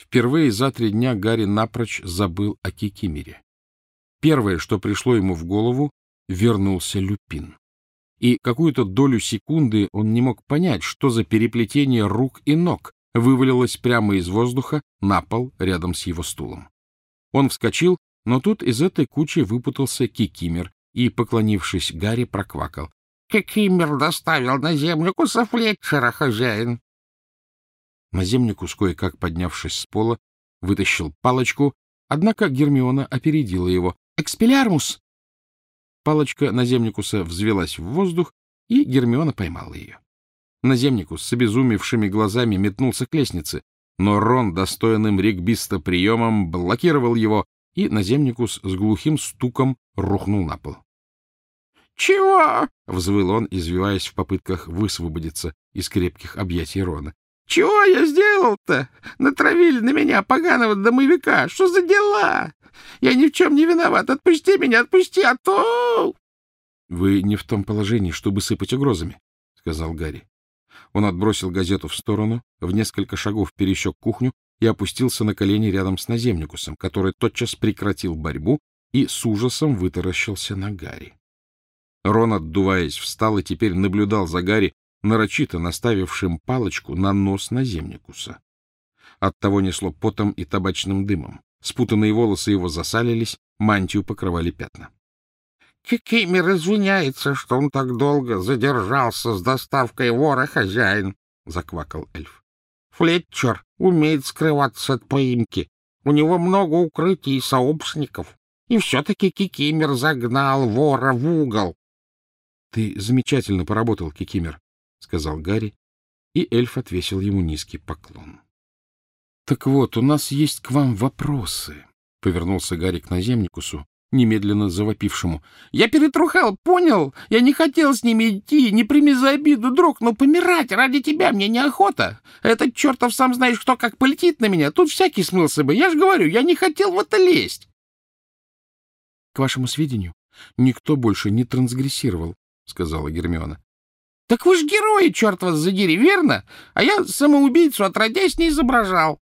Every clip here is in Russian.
Впервые за три дня Гарри напрочь забыл о Кикимере. Первое, что пришло ему в голову, вернулся Люпин. И какую-то долю секунды он не мог понять, что за переплетение рук и ног вывалилось прямо из воздуха на пол рядом с его стулом. Он вскочил, но тут из этой кучи выпутался Кикимер и, поклонившись Гарри, проквакал. — Кикимер доставил на землю куса Флетчера, хозяин. Наземникус, кое-как поднявшись с пола, вытащил палочку, однако Гермиона опередила его. «Экспелярмус!» Палочка наземникуса взвелась в воздух, и Гермиона поймала ее. Наземникус с обезумевшими глазами метнулся к лестнице, но Рон достойным регбиста приемом блокировал его, и наземникус с глухим стуком рухнул на пол. «Чего?» — взвыл он, извиваясь в попытках высвободиться из крепких объятий Рона. Чего я сделал-то? Натравили на меня поганого домовика. Что за дела? Я ни в чем не виноват. Отпусти меня, отпусти, а то... — Вы не в том положении, чтобы сыпать угрозами, — сказал Гарри. Он отбросил газету в сторону, в несколько шагов пересек кухню и опустился на колени рядом с наземникусом, который тотчас прекратил борьбу и с ужасом вытаращился на Гарри. Рон, отдуваясь, встал и теперь наблюдал за Гарри, нарочито наставившим палочку на нос наземникуса. Оттого несло потом и табачным дымом. Спутанные волосы его засалились, мантию покрывали пятна. — Кикимер извиняется, что он так долго задержался с доставкой вора, хозяин, — заквакал эльф. — Флетчер умеет скрываться от поимки. У него много укрытий и сообщников. И все-таки Кикимер загнал вора в угол. — Ты замечательно поработал, Кикимер, — сказал Гарри, и эльф отвесил ему низкий поклон. — Так вот, у нас есть к вам вопросы, — повернулся Гарри к наземникусу, немедленно завопившему. — Я перетрухал, понял? Я не хотел с ними идти, не прими за обиду, друг, но помирать ради тебя мне неохота. Этот чертов сам знаешь кто как полетит на меня, тут всякий смылся бы. Я же говорю, я не хотел в это лезть. — К вашему сведению, никто больше не трансгрессировал, — сказала Гермиона. Так вы ж герои, черт вас задери, верно? А я самоубийцу отродясь не изображал.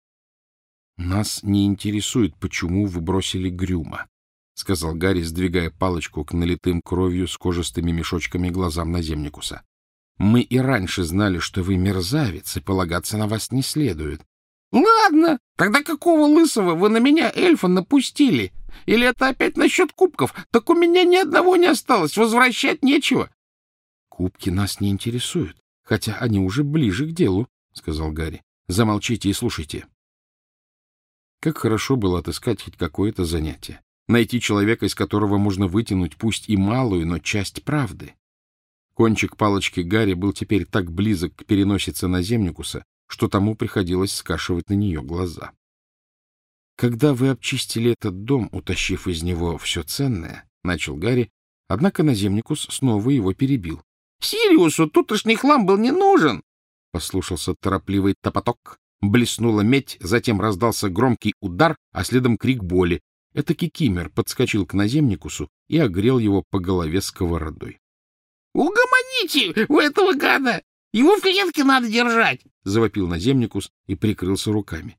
— Нас не интересует, почему вы бросили Грюма, — сказал Гарри, сдвигая палочку к налитым кровью с кожистыми мешочками глазам наземникуса. — Мы и раньше знали, что вы мерзавец, и полагаться на вас не следует. — Ладно, тогда какого лысого вы на меня эльфа напустили? Или это опять насчет кубков? Так у меня ни одного не осталось, возвращать нечего. Кубки нас не интересуют, хотя они уже ближе к делу, — сказал Гарри. — Замолчите и слушайте. Как хорошо было отыскать хоть какое-то занятие. Найти человека, из которого можно вытянуть пусть и малую, но часть правды. Кончик палочки Гарри был теперь так близок к переносице наземникуса, что тому приходилось скашивать на нее глаза. «Когда вы обчистили этот дом, утащив из него все ценное, — начал Гарри, однако наземникус снова его перебил. Сириусу тутошний хлам был не нужен. Послушался торопливый топоток, блеснула медь, затем раздался громкий удар, а следом крик боли. Это Кикимер подскочил к наземникусу и огрел его по голове сковородой. — Угомоните у этого гада! Его в клетке надо держать! — завопил наземникус и прикрылся руками.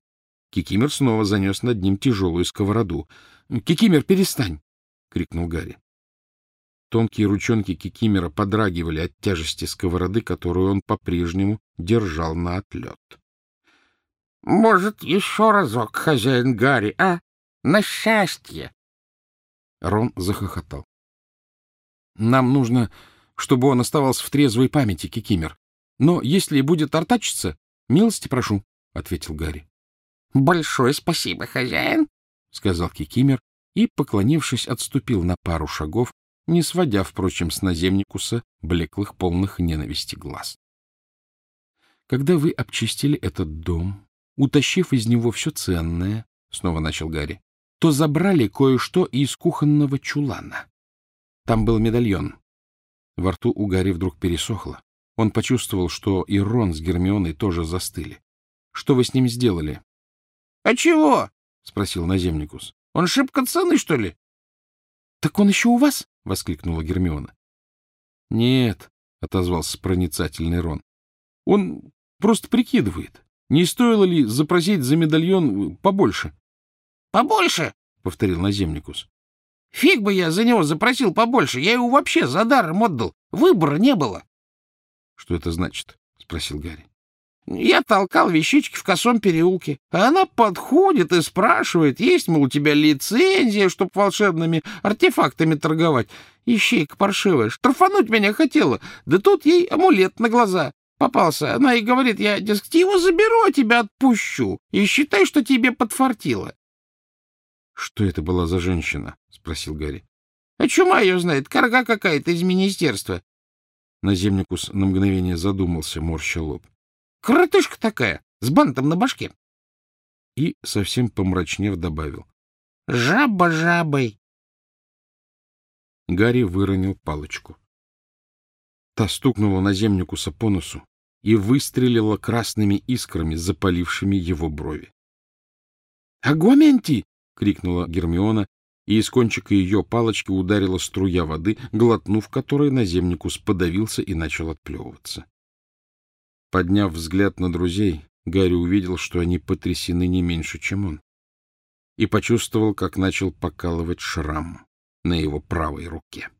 Кикимер снова занес над ним тяжелую сковороду. — Кикимер, перестань! — крикнул Гарри. Тонкие ручонки Кикимера подрагивали от тяжести сковороды, которую он по-прежнему держал на отлет. — Может, еще разок, хозяин Гарри, а? На счастье! Рон захохотал. — Нам нужно, чтобы он оставался в трезвой памяти, Кикимер. Но если будет артачиться, милости прошу, — ответил Гарри. — Большое спасибо, хозяин, — сказал Кикимер и, поклонившись, отступил на пару шагов, не сводя, впрочем, с наземникуса блеклых, полных ненависти глаз. Когда вы обчистили этот дом, утащив из него все ценное, — снова начал Гарри, — то забрали кое-что из кухонного чулана. Там был медальон. Во рту у Гарри вдруг пересохло. Он почувствовал, что и Рон с Гермионой тоже застыли. Что вы с ним сделали? — А чего? — спросил наземникус. — Он шибко ценный, что ли? — Так он еще у вас? — воскликнула Гермиона. — Нет, — отозвался проницательный Рон. — Он просто прикидывает. Не стоило ли запросить за медальон побольше? — Побольше? — повторил наземникус. — Фиг бы я за него запросил побольше. Я его вообще за даром отдал. Выбора не было. — Что это значит? — спросил Гарри. Я толкал вещички в косом переулке, а она подходит и спрашивает, есть, мол, у тебя лицензия, чтоб волшебными артефактами торговать. Ищейка паршивая, штрафануть меня хотела, да тут ей амулет на глаза попался. Она и говорит, я, дескать, его заберу, а тебя отпущу, и считай, что тебе подфартило. — Что это была за женщина? — спросил Гарри. — А чума ее знает, карга какая-то из министерства. Наземникус на мгновение задумался, морща лоб. — Коротышка такая, с бантом на башке. И, совсем помрачнев, добавил. — Жаба жабой. Гарри выронил палочку. Та стукнула наземникуса по носу и выстрелила красными искрами, запалившими его брови. «Агуаменти!» — крикнула Гермиона, и из кончика ее палочки ударила струя воды, глотнув которой наземникус подавился и начал отплевываться. Подняв взгляд на друзей, Гарри увидел, что они потрясены не меньше, чем он, и почувствовал, как начал покалывать шрам на его правой руке.